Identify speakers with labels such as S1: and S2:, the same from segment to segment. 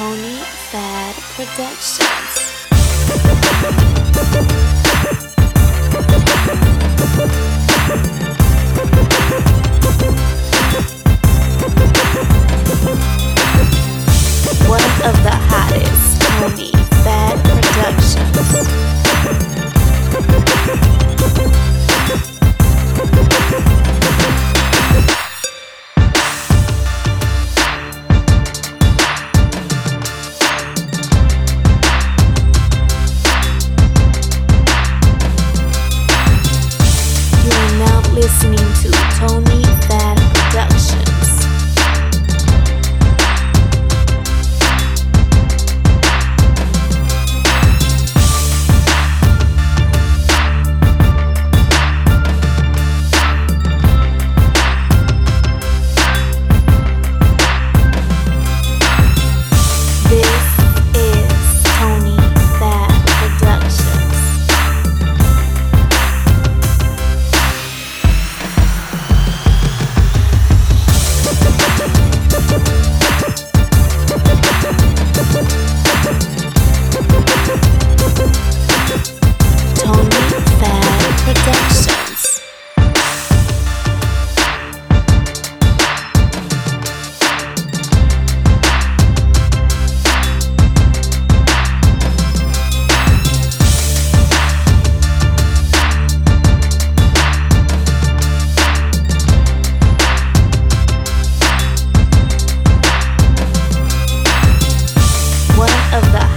S1: Tony Fad Productions. Listening to Tony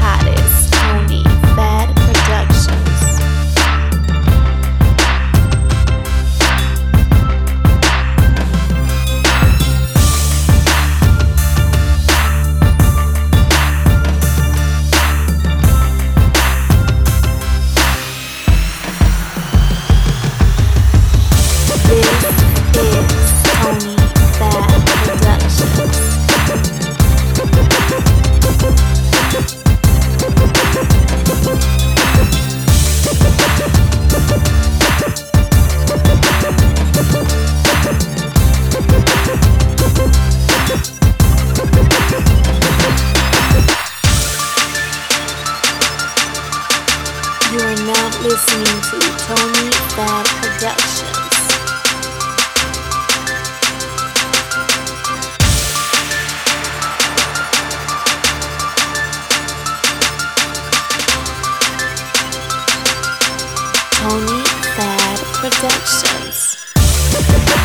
S1: of the now listening to Tony Bad Productions. Tony Fad Productions.